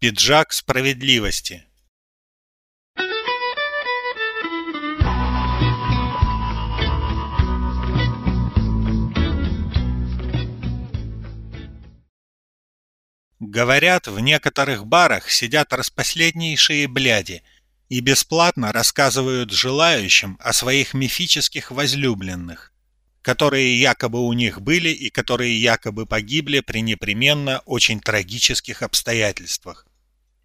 Пиджак справедливости. Говорят, в некоторых барах сидят распоследнейшие бляди и бесплатно рассказывают желающим о своих мифических возлюбленных, которые якобы у них были и которые якобы погибли при непременно очень трагических обстоятельствах.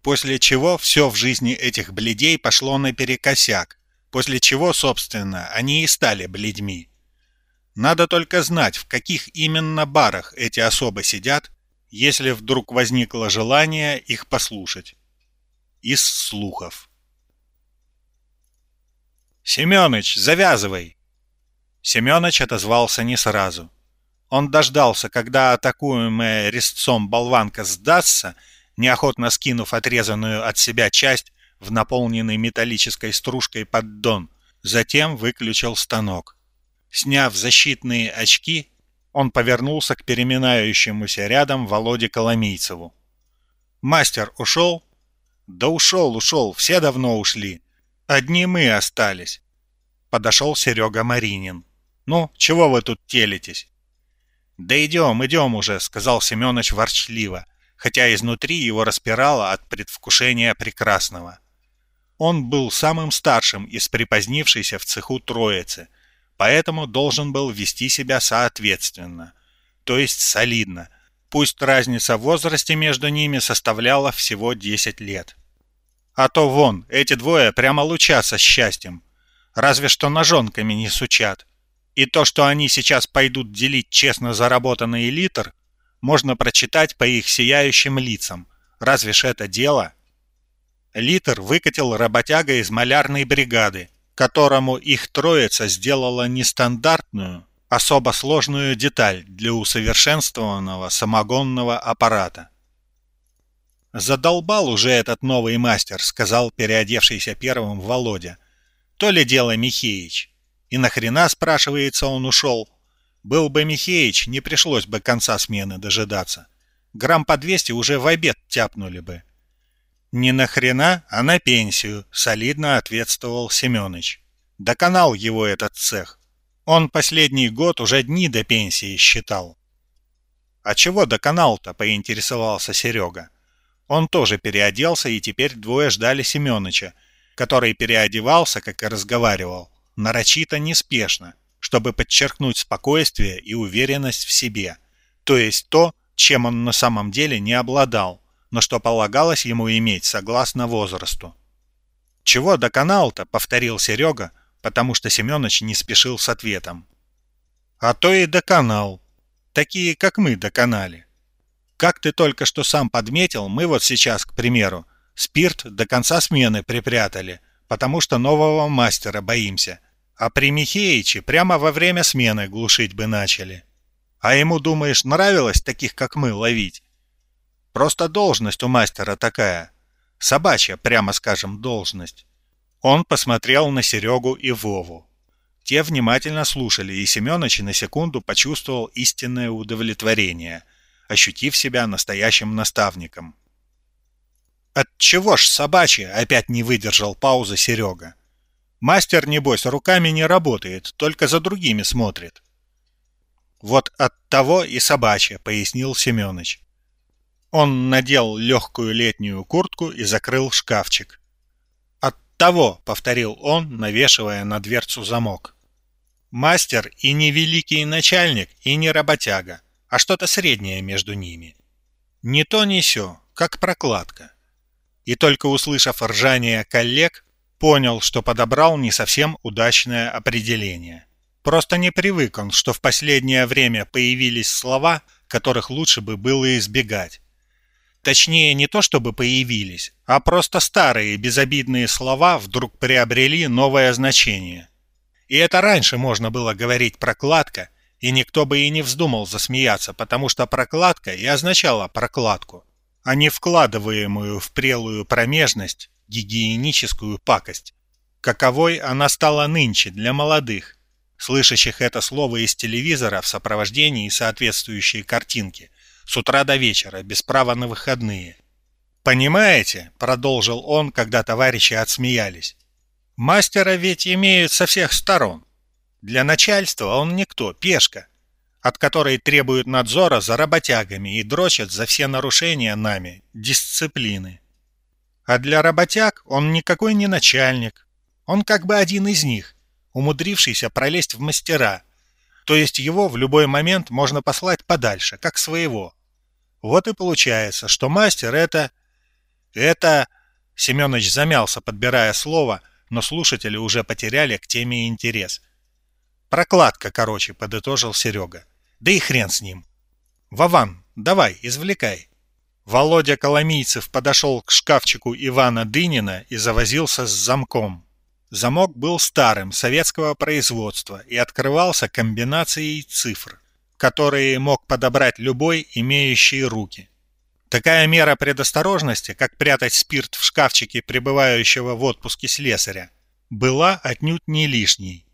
После чего все в жизни этих бледей пошло наперекосяк, после чего, собственно, они и стали бледьми. Надо только знать, в каких именно барах эти особы сидят если вдруг возникло желание их послушать. Из слухов. «Семёныч, завязывай!» Семёныч отозвался не сразу. Он дождался, когда атакуемая резцом болванка сдастся, неохотно скинув отрезанную от себя часть в наполненный металлической стружкой поддон, затем выключил станок. Сняв защитные очки, он повернулся к переминающемуся рядом Володе Коломийцеву. «Мастер ушел?» «Да ушел, ушел, все давно ушли. Одни мы остались». Подошел Серега Маринин. «Ну, чего вы тут телитесь?» «Да идем, идем уже», — сказал Семенович ворчливо, хотя изнутри его распирало от предвкушения прекрасного. Он был самым старшим из припозднившейся в цеху троицы — поэтому должен был вести себя соответственно, то есть солидно, пусть разница в возрасте между ними составляла всего 10 лет. А то вон, эти двое прямо лучатся счастьем, разве что ножонками не сучат. И то, что они сейчас пойдут делить честно заработанный литр, можно прочитать по их сияющим лицам. Разве ж это дело? Литр выкатил работяга из малярной бригады, которому их троица сделала нестандартную, особо сложную деталь для усовершенствованного самогонного аппарата. «Задолбал уже этот новый мастер», — сказал переодевшийся первым Володя. «То ли дело Михеич. И нахрена, спрашивается, он ушел? Был бы Михеич, не пришлось бы конца смены дожидаться. Грамм по 200 уже в обед тяпнули бы». «Не нахрена, а на пенсию», — солидно ответствовал Семёныч. Доконал его этот цех. Он последний год уже дни до пенсии считал. «А чего доконал-то?» — поинтересовался Серега. Он тоже переоделся, и теперь двое ждали Семёныча, который переодевался, как и разговаривал, нарочито неспешно, чтобы подчеркнуть спокойствие и уверенность в себе, то есть то, чем он на самом деле не обладал но что полагалось ему иметь согласно возрасту. «Чего доконал-то?» — повторил Серега, потому что Семенович не спешил с ответом. «А то и доконал. Такие, как мы, доконали. Как ты только что сам подметил, мы вот сейчас, к примеру, спирт до конца смены припрятали, потому что нового мастера боимся. А при Михеиче прямо во время смены глушить бы начали. А ему, думаешь, нравилось таких, как мы, ловить? Просто должность у мастера такая. Собачья, прямо скажем, должность. Он посмотрел на Серегу и Вову. Те внимательно слушали, и Семёныч на секунду почувствовал истинное удовлетворение, ощутив себя настоящим наставником. От чего ж собачья опять не выдержал паузы Серега? Мастер, небось, руками не работает, только за другими смотрит. Вот от того и собачья, пояснил Семёныч. Он надел легкую летнюю куртку и закрыл шкафчик. «От того», — повторил он, навешивая на дверцу замок. «Мастер и не великий начальник, и не работяга, а что-то среднее между ними. Не то не сё, как прокладка». И только услышав ржание коллег, понял, что подобрал не совсем удачное определение. Просто не привык он, что в последнее время появились слова, которых лучше бы было избегать. Точнее, не то чтобы появились, а просто старые безобидные слова вдруг приобрели новое значение. И это раньше можно было говорить «прокладка», и никто бы и не вздумал засмеяться, потому что прокладка и означала прокладку, а не вкладываемую в прелую промежность гигиеническую пакость. Каковой она стала нынче для молодых, слышащих это слово из телевизора в сопровождении соответствующей картинки, с утра до вечера, без права на выходные. «Понимаете?» — продолжил он, когда товарищи отсмеялись. «Мастера ведь имеют со всех сторон. Для начальства он никто, пешка, от которой требуют надзора за работягами и дрочат за все нарушения нами, дисциплины. А для работяг он никакой не начальник. Он как бы один из них, умудрившийся пролезть в мастера. То есть его в любой момент можно послать подальше, как своего. Вот и получается, что мастер — это... Это... Семенович замялся, подбирая слово, но слушатели уже потеряли к теме интерес. «Прокладка, короче», — подытожил Серега. «Да и хрен с ним». «Вован, давай, извлекай». Володя Коломийцев подошел к шкафчику Ивана Дынина и завозился с замком. Замок был старым, советского производства и открывался комбинацией цифр, которые мог подобрать любой, имеющий руки. Такая мера предосторожности, как прятать спирт в шкафчике пребывающего в отпуске слесаря, была отнюдь не лишней.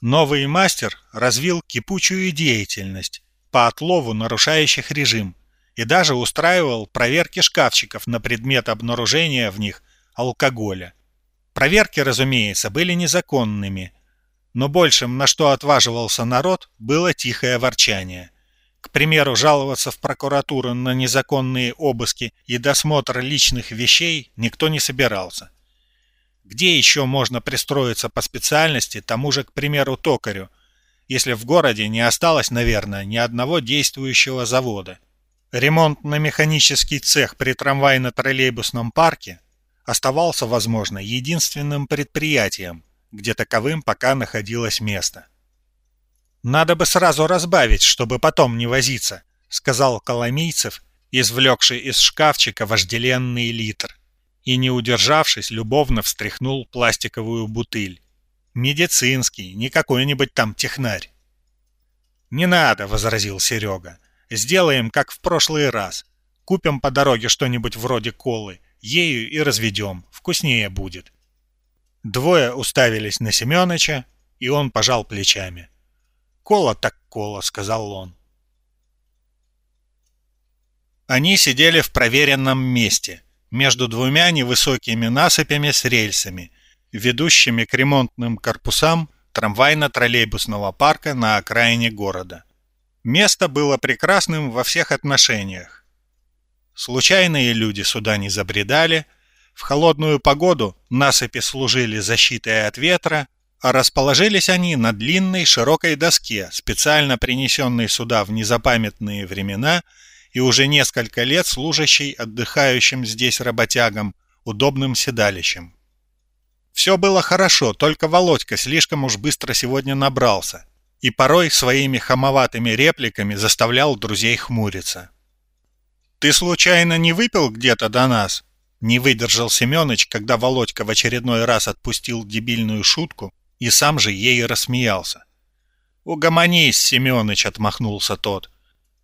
Новый мастер развил кипучую деятельность по отлову нарушающих режим, и даже устраивал проверки шкафчиков на предмет обнаружения в них алкоголя. Проверки, разумеется, были незаконными, но большим, на что отваживался народ, было тихое ворчание. К примеру, жаловаться в прокуратуру на незаконные обыски и досмотр личных вещей никто не собирался. Где еще можно пристроиться по специальности тому же, к примеру, токарю, если в городе не осталось, наверное, ни одного действующего завода? Ремонтно-механический цех при трамвайно-троллейбусном парке оставался, возможно, единственным предприятием, где таковым пока находилось место. «Надо бы сразу разбавить, чтобы потом не возиться», — сказал Коломийцев, извлекший из шкафчика вожделенный литр, и, не удержавшись, любовно встряхнул пластиковую бутыль. «Медицинский, не какой-нибудь там технарь». «Не надо», — возразил Серега. Сделаем, как в прошлый раз. Купим по дороге что-нибудь вроде колы, ею и разведем. Вкуснее будет. Двое уставились на Семёныча, и он пожал плечами. «Кола так кола», — сказал он. Они сидели в проверенном месте, между двумя невысокими насыпями с рельсами, ведущими к ремонтным корпусам трамвайно-троллейбусного парка на окраине города. Место было прекрасным во всех отношениях. Случайные люди сюда не забредали, в холодную погоду насыпи служили защитой от ветра, а расположились они на длинной широкой доске, специально принесенной сюда в незапамятные времена и уже несколько лет служащей отдыхающим здесь работягам удобным седалищем. Все было хорошо, только Володька слишком уж быстро сегодня набрался и порой своими хамоватыми репликами заставлял друзей хмуриться. «Ты случайно не выпил где-то до нас?» Не выдержал Семёныч, когда Володька в очередной раз отпустил дебильную шутку и сам же ей рассмеялся. «Угомонись, Семёныч!» — отмахнулся тот.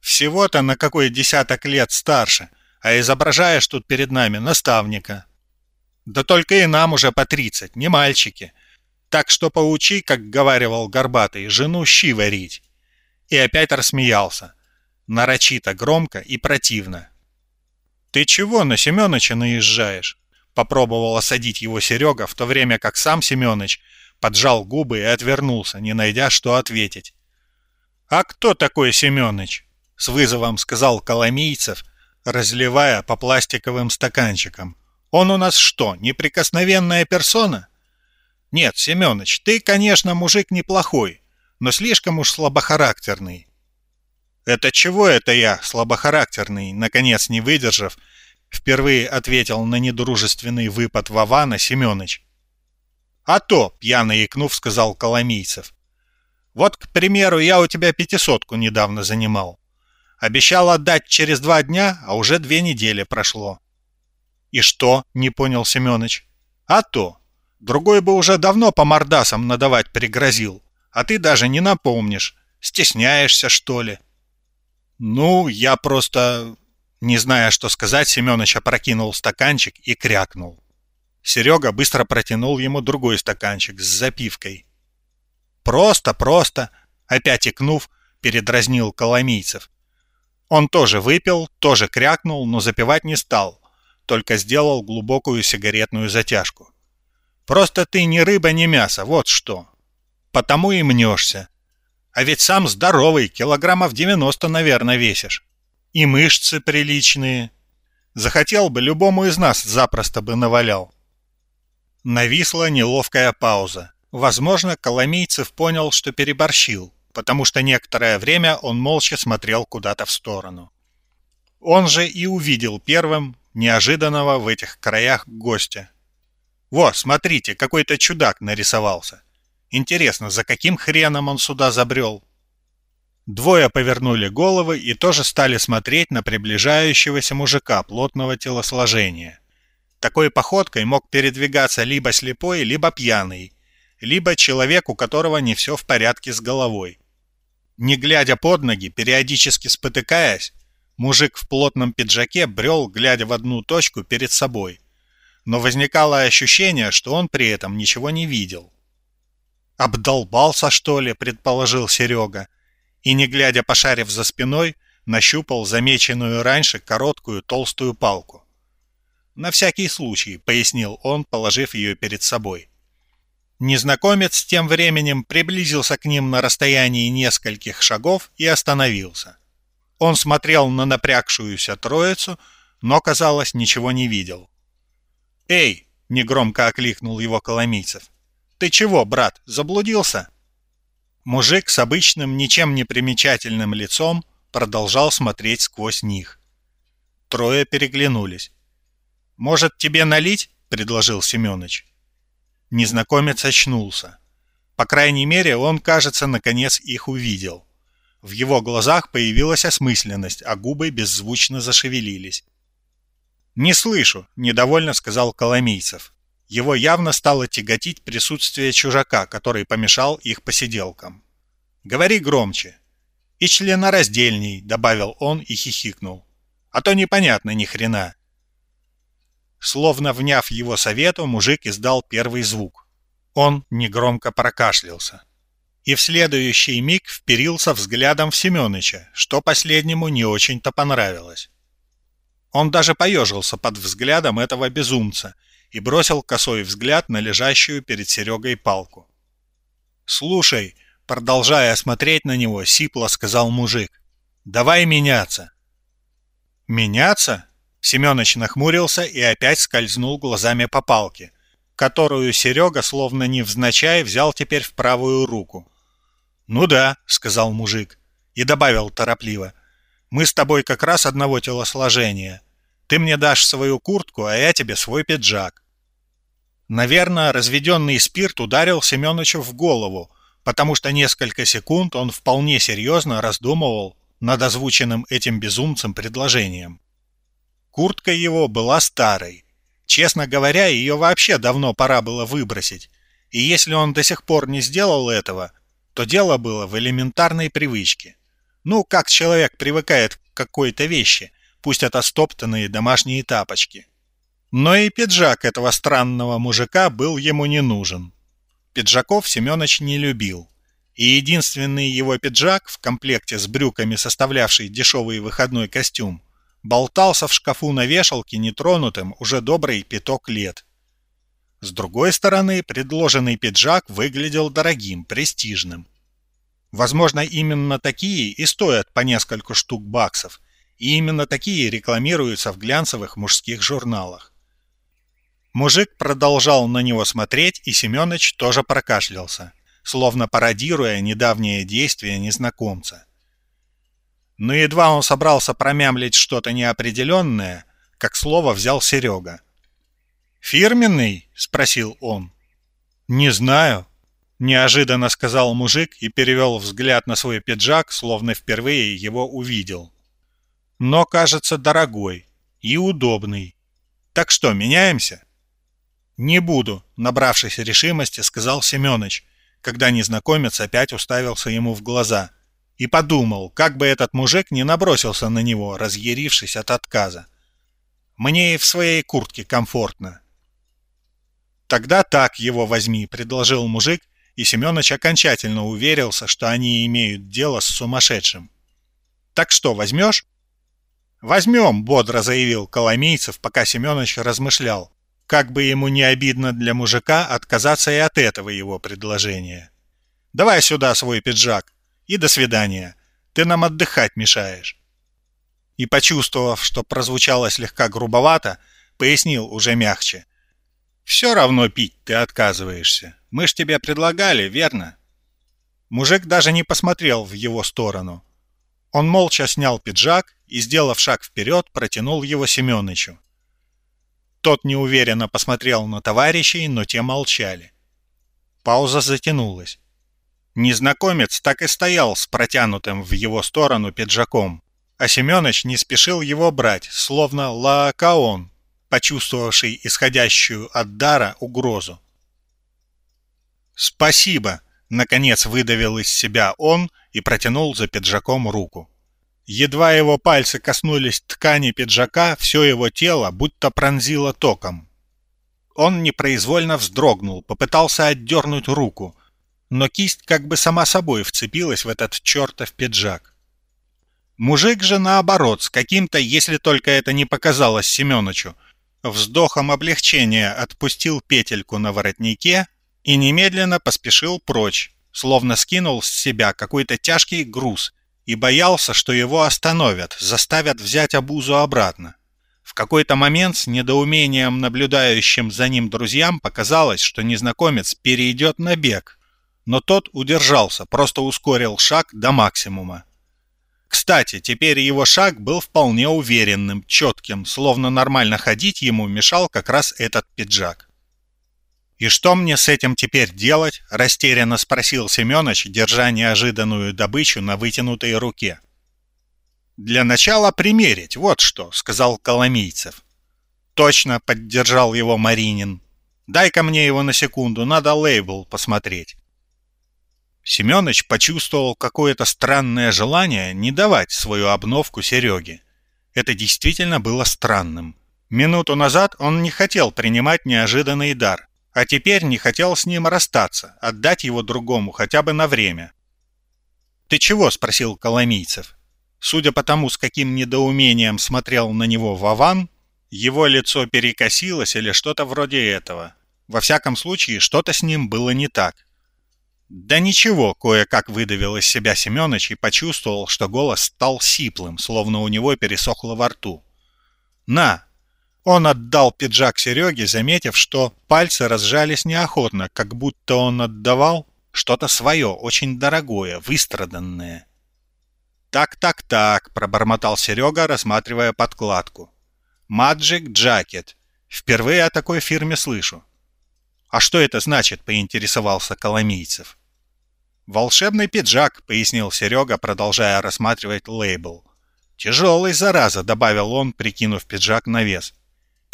«Всего-то на какой десяток лет старше, а изображаешь тут перед нами наставника. Да только и нам уже по тридцать, не мальчики. Так что поучи, как говаривал Горбатый, жену щи варить. И опять рассмеялся. Нарочито, громко и противно. «Ты чего на Семёныча наезжаешь?» Попробовал осадить его Серега, в то время как сам Семёныч поджал губы и отвернулся, не найдя, что ответить. «А кто такой Семёныч?» — с вызовом сказал Коломийцев, разливая по пластиковым стаканчикам. «Он у нас что, неприкосновенная персона?» Нет, Семёныч, ты, конечно, мужик неплохой, но слишком уж слабохарактерный. Это чего это я, слабохарактерный, наконец не выдержав, впервые ответил на недружественный выпад Вована Семёныч. А то, пьяно икнув, сказал Коломийцев. Вот, к примеру, я у тебя пятисотку недавно занимал. Обещал отдать через два дня, а уже две недели прошло. И что? Не понял Семёныч. А то, Другой бы уже давно по мордасам надавать пригрозил, а ты даже не напомнишь. Стесняешься, что ли? Ну, я просто... Не зная, что сказать, Семёныч опрокинул стаканчик и крякнул. Серега быстро протянул ему другой стаканчик с запивкой. «Просто, просто!» — опять икнув, передразнил Коломийцев. Он тоже выпил, тоже крякнул, но запивать не стал. только сделал глубокую сигаретную затяжку. «Просто ты ни рыба, ни мясо, вот что. Потому и мнешься. А ведь сам здоровый, килограммов 90, наверное, весишь. И мышцы приличные. Захотел бы, любому из нас запросто бы навалял». Нависла неловкая пауза. Возможно, Коломейцев понял, что переборщил, потому что некоторое время он молча смотрел куда-то в сторону. Он же и увидел первым неожиданного в этих краях гостя. «Во, смотрите, какой-то чудак нарисовался. Интересно, за каким хреном он сюда забрел?» Двое повернули головы и тоже стали смотреть на приближающегося мужика плотного телосложения. Такой походкой мог передвигаться либо слепой, либо пьяный, либо человек, у которого не все в порядке с головой. Не глядя под ноги, периодически спотыкаясь, мужик в плотном пиджаке брел, глядя в одну точку перед собой. Но возникало ощущение, что он при этом ничего не видел. «Обдолбался, что ли?» — предположил Серега. И, не глядя пошарив за спиной, нащупал замеченную раньше короткую толстую палку. «На всякий случай», — пояснил он, положив ее перед собой. Незнакомец тем временем приблизился к ним на расстоянии нескольких шагов и остановился. Он смотрел на напрягшуюся троицу, но, казалось, ничего не видел. «Эй!» — негромко окликнул его Коломийцев. «Ты чего, брат, заблудился?» Мужик с обычным, ничем не примечательным лицом продолжал смотреть сквозь них. Трое переглянулись. «Может, тебе налить?» — предложил Семёныч. Незнакомец очнулся. По крайней мере, он, кажется, наконец их увидел. В его глазах появилась осмысленность, а губы беззвучно зашевелились. «Не слышу», — недовольно сказал Коломийцев. Его явно стало тяготить присутствие чужака, который помешал их посиделкам. «Говори громче». «И членораздельней», — добавил он и хихикнул. «А то непонятно ни хрена». Словно вняв его совету, мужик издал первый звук. Он негромко прокашлялся. И в следующий миг вперился взглядом в Семёныча, что последнему не очень-то понравилось. Он даже поежился под взглядом этого безумца и бросил косой взгляд на лежащую перед Серегой палку. «Слушай», продолжая смотреть на него, сипло сказал мужик, «давай меняться». «Меняться?» Семёныч нахмурился и опять скользнул глазами по палке, которую Серега, словно невзначай, взял теперь в правую руку. «Ну да», — сказал мужик, и добавил торопливо, «мы с тобой как раз одного телосложения. Ты мне дашь свою куртку, а я тебе свой пиджак». Наверное, разведенный спирт ударил Семёнычу в голову, потому что несколько секунд он вполне серьезно раздумывал над озвученным этим безумцем предложением. Куртка его была старой. Честно говоря, ее вообще давно пора было выбросить. И если он до сих пор не сделал этого, то дело было в элементарной привычке. Ну, как человек привыкает к какой-то вещи, пусть это стоптанные домашние тапочки. Но и пиджак этого странного мужика был ему не нужен. Пиджаков Семёныч не любил. И единственный его пиджак в комплекте с брюками, составлявший дешевый выходной костюм, болтался в шкафу на вешалке нетронутым уже добрый пяток лет. С другой стороны, предложенный пиджак выглядел дорогим, престижным. Возможно, именно такие и стоят по несколько штук баксов, и именно такие рекламируются в глянцевых мужских журналах. Мужик продолжал на него смотреть, и Семёныч тоже прокашлялся, словно пародируя недавнее действие незнакомца. Но едва он собрался промямлить что-то неопределенное, как слово взял Серега. «Фирменный?» — спросил он. «Не знаю», — неожиданно сказал мужик и перевел взгляд на свой пиджак, словно впервые его увидел. «Но, кажется, дорогой и удобный. Так что, меняемся?» «Не буду», — набравшись решимости, сказал Семёныч, когда незнакомец опять уставился ему в глаза — и подумал, как бы этот мужик не набросился на него, разъярившись от отказа. Мне и в своей куртке комфортно. «Тогда так его возьми», — предложил мужик, и Семенович окончательно уверился, что они имеют дело с сумасшедшим. «Так что, возьмешь?» «Возьмем», — бодро заявил Коломейцев, пока Семенович размышлял. Как бы ему не обидно для мужика отказаться и от этого его предложения. «Давай сюда свой пиджак. И до свидания. Ты нам отдыхать мешаешь». И, почувствовав, что прозвучало слегка грубовато, пояснил уже мягче. «Все равно пить ты отказываешься. Мы ж тебе предлагали, верно?» Мужик даже не посмотрел в его сторону. Он молча снял пиджак и, сделав шаг вперед, протянул его Семёнычу. Тот неуверенно посмотрел на товарищей, но те молчали. Пауза затянулась. Незнакомец так и стоял с протянутым в его сторону пиджаком, а Семёныч не спешил его брать, словно лаокаон, почувствовавший исходящую от дара угрозу. «Спасибо!» — наконец выдавил из себя он и протянул за пиджаком руку. Едва его пальцы коснулись ткани пиджака, все его тело будто пронзило током. Он непроизвольно вздрогнул, попытался отдернуть руку, но кисть как бы сама собой вцепилась в этот чертов пиджак. Мужик же наоборот, с каким-то, если только это не показалось Семеновичу, вздохом облегчения отпустил петельку на воротнике и немедленно поспешил прочь, словно скинул с себя какой-то тяжкий груз и боялся, что его остановят, заставят взять обузу обратно. В какой-то момент с недоумением наблюдающим за ним друзьям показалось, что незнакомец перейдет на бег, но тот удержался, просто ускорил шаг до максимума. Кстати, теперь его шаг был вполне уверенным, четким, словно нормально ходить ему мешал как раз этот пиджак. «И что мне с этим теперь делать?» – растерянно спросил Семёныч, держа неожиданную добычу на вытянутой руке. «Для начала примерить, вот что», – сказал Коломийцев. «Точно», – поддержал его Маринин. «Дай-ка мне его на секунду, надо лейбл посмотреть». Семёныч почувствовал какое-то странное желание не давать свою обновку Сереге. Это действительно было странным. Минуту назад он не хотел принимать неожиданный дар – а теперь не хотел с ним расстаться, отдать его другому хотя бы на время. «Ты чего?» – спросил Коломийцев. Судя по тому, с каким недоумением смотрел на него Вован, его лицо перекосилось или что-то вроде этого. Во всяком случае, что-то с ним было не так. «Да ничего», — кое-как выдавил из себя Семёныч и почувствовал, что голос стал сиплым, словно у него пересохло во рту. «На, он отдал пиджак Сереге, заметив, что пальцы разжались неохотно, как будто он отдавал что-то свое, очень дорогое, выстраданное. «Так-так-так», — пробормотал Серега, рассматривая подкладку. «Magic Jacket. Впервые о такой фирме слышу». «А что это значит?» — поинтересовался Коломийцев. «Волшебный пиджак», — пояснил Серега, продолжая рассматривать лейбл. «Тяжелый, зараза», — добавил он, прикинув пиджак на вес.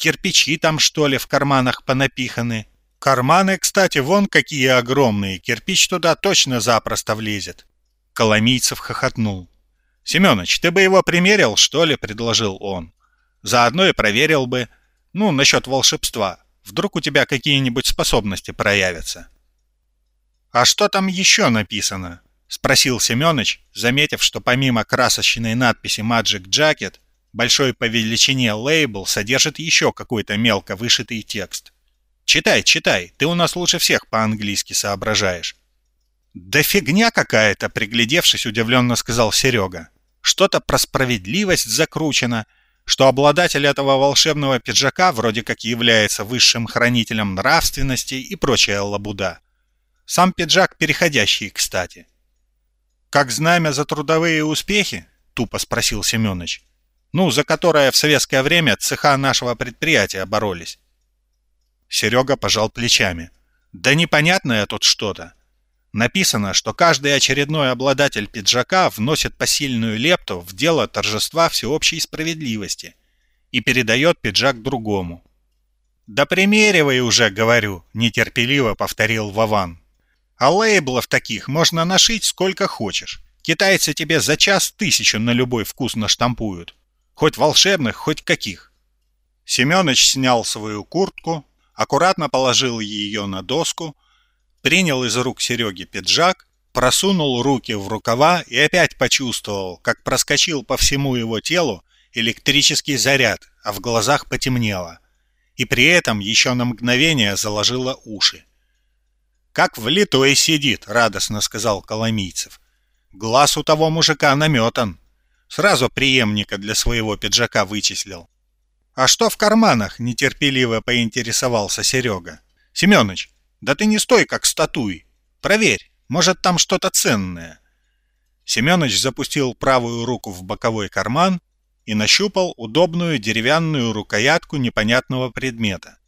Кирпичи там, что ли, в карманах понапиханы. Карманы, кстати, вон какие огромные. Кирпич туда точно запросто влезет. Коломийцев хохотнул. «Семёныч, ты бы его примерил, что ли?» — предложил он. «Заодно и проверил бы. Ну, насчет волшебства. Вдруг у тебя какие-нибудь способности проявятся». «А что там еще написано?» — спросил Семёныч, заметив, что помимо красочной надписи «Magic Jacket» Большой по величине лейбл содержит еще какой-то мелко вышитый текст. Читай, читай, ты у нас лучше всех по-английски соображаешь. Да фигня какая-то, приглядевшись, удивленно сказал Серега. Что-то про справедливость закручено, что обладатель этого волшебного пиджака вроде как является высшим хранителем нравственности и прочая лабуда. Сам пиджак переходящий, кстати. «Как знамя за трудовые успехи?» — тупо спросил Семёныч. Ну, за которое в советское время цеха нашего предприятия боролись. Серега пожал плечами. Да непонятное тут что-то. Написано, что каждый очередной обладатель пиджака вносит посильную лепту в дело торжества всеобщей справедливости и передает пиджак другому. «Да примеривай уже, говорю», — нетерпеливо повторил Вован. «А лейблов таких можно нашить сколько хочешь. Китайцы тебе за час тысячу на любой вкус наштампуют. Хоть волшебных, хоть каких. Семёныч снял свою куртку, аккуратно положил ее на доску, принял из рук Сереги пиджак, просунул руки в рукава и опять почувствовал, как проскочил по всему его телу электрический заряд, а в глазах потемнело. И при этом еще на мгновение заложило уши. «Как влитой сидит», — радостно сказал Коломийцев. «Глаз у того мужика наметан. Сразу преемника для своего пиджака вычислил». «А что в карманах?» — нетерпеливо поинтересовался Серега. «Семёныч, да ты не стой, как статуй. Проверь, может, там что-то ценное». Семёныч запустил правую руку в боковой карман и нащупал удобную деревянную рукоятку непонятного предмета.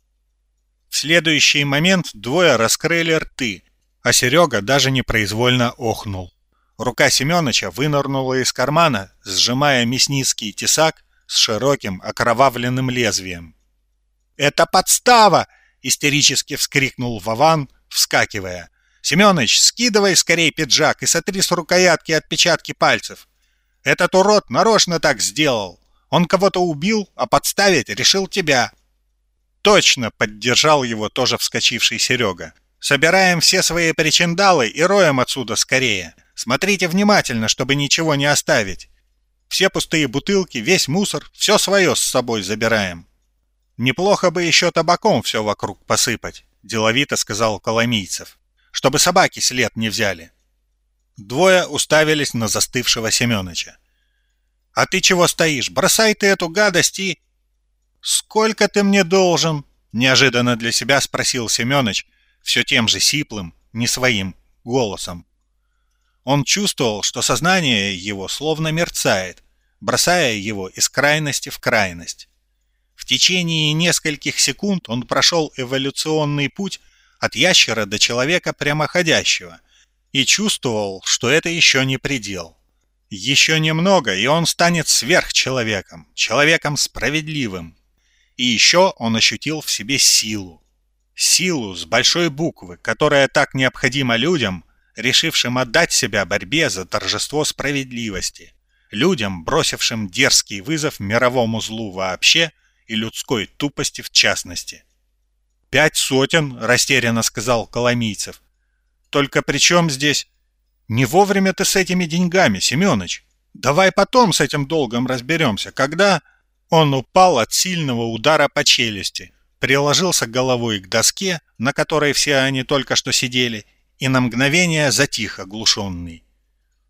В следующий момент двое раскрыли рты, а Серега даже непроизвольно охнул. Рука Семеновича вынырнула из кармана, сжимая мясницкий тесак с широким окровавленным лезвием. «Это подстава!» — истерически вскрикнул Вован, вскакивая. «Семёныч, скидывай скорее пиджак и сотри с рукоятки отпечатки пальцев. Этот урод нарочно так сделал. Он кого-то убил, а подставить решил тебя». «Точно!» — поддержал его тоже вскочивший Серега. «Собираем все свои причиндалы и роем отсюда скорее. Смотрите внимательно, чтобы ничего не оставить. Все пустые бутылки, весь мусор, все свое с собой забираем». «Неплохо бы еще табаком все вокруг посыпать», — деловито сказал Коломийцев, «чтобы собаки след не взяли». Двое уставились на застывшего Семёныча. «А ты чего стоишь? Бросай ты эту гадость и...» «Сколько ты мне должен?» — неожиданно для себя спросил Семёныч, все тем же сиплым, не своим, голосом. Он чувствовал, что сознание его словно мерцает, бросая его из крайности в крайность. В течение нескольких секунд он прошел эволюционный путь от ящера до человека прямоходящего и чувствовал, что это еще не предел. Еще немного, и он станет сверхчеловеком, человеком справедливым, и еще он ощутил в себе силу. Силу с большой буквы, которая так необходима людям, решившим отдать себя борьбе за торжество справедливости. Людям, бросившим дерзкий вызов мировому злу вообще и людской тупости в частности. «Пять сотен», — растерянно сказал Коломийцев. «Только при чем здесь...» «Не вовремя ты с этими деньгами, Семёныч. Давай потом с этим долгом разберемся, когда...» Он упал от сильного удара по челюсти, приложился головой к доске, на которой все они только что сидели, и на мгновение затих оглушенный.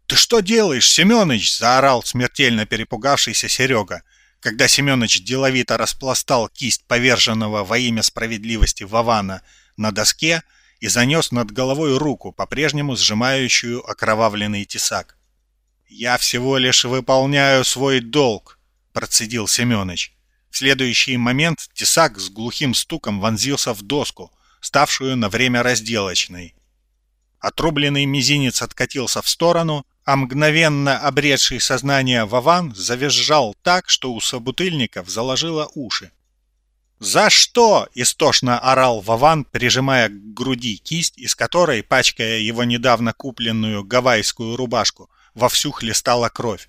«Ты что делаешь, Семёныч?» — заорал смертельно перепугавшийся Серега, когда Семёныч деловито распластал кисть поверженного во имя справедливости Вована на доске и занес над головой руку, по-прежнему сжимающую окровавленный тесак. «Я всего лишь выполняю свой долг», процедил Семёныч. В следующий момент тесак с глухим стуком вонзился в доску, ставшую на время разделочной. Отрубленный мизинец откатился в сторону, а мгновенно обретший сознание Вован завизжал так, что у собутыльников заложило уши. «За что?» — истошно орал Вован, прижимая к груди кисть, из которой, пачкая его недавно купленную гавайскую рубашку, вовсю хлестала кровь.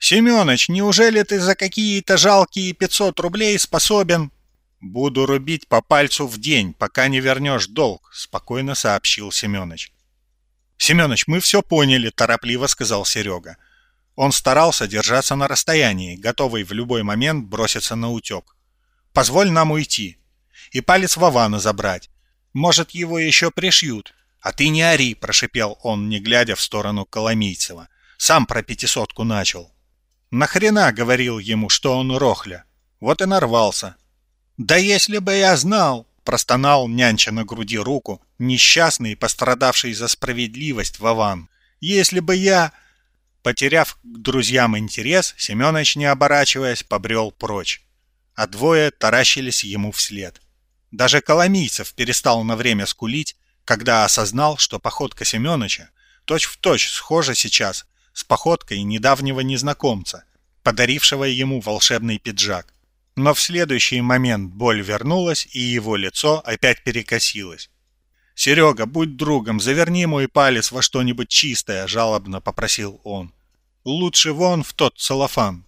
«Семёныч, неужели ты за какие-то жалкие 500 рублей способен...» «Буду рубить по пальцу в день, пока не вернешь долг», — спокойно сообщил Семёныч. «Семёныч, мы все поняли», — торопливо сказал Серега. Он старался держаться на расстоянии, готовый в любой момент броситься на утек. «Позволь нам уйти. И палец Вована забрать. Может, его еще пришьют. А ты не ори», — прошипел он, не глядя в сторону Коломийцева. «Сам про пятисотку начал». Нахрена говорил ему, что он рохля? Вот и нарвался. Да если бы я знал, простонал нянча на груди руку, несчастный, пострадавший за справедливость Вован. Если бы я... Потеряв к друзьям интерес, Семёныч, не оборачиваясь, побрел прочь. А двое таращились ему вслед. Даже Коломийцев перестал на время скулить, когда осознал, что походка Семёныча точь-в-точь схожа сейчас с походкой недавнего незнакомца, подарившего ему волшебный пиджак. Но в следующий момент боль вернулась, и его лицо опять перекосилось. «Серега, будь другом, заверни мой палец во что-нибудь чистое», — жалобно попросил он. «Лучше вон в тот целлофан».